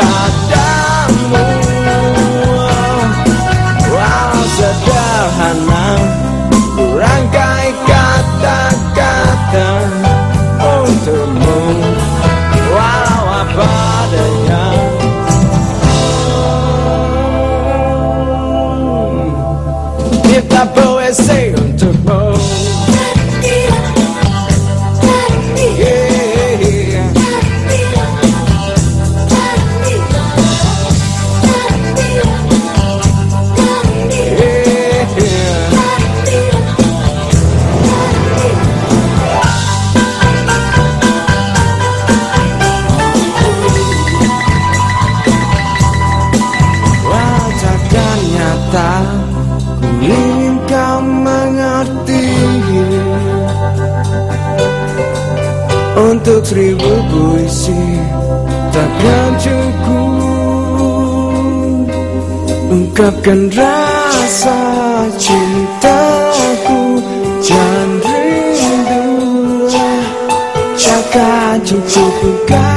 padamu. Sederhana. Kata-kata untukmu. Apa adanya. Kita cinta Ku ingin kau mengerti. Untuk seribu puisi Takkan cukup. Ungkapkan rasa cintaku Jangan rindu. Cakap cukup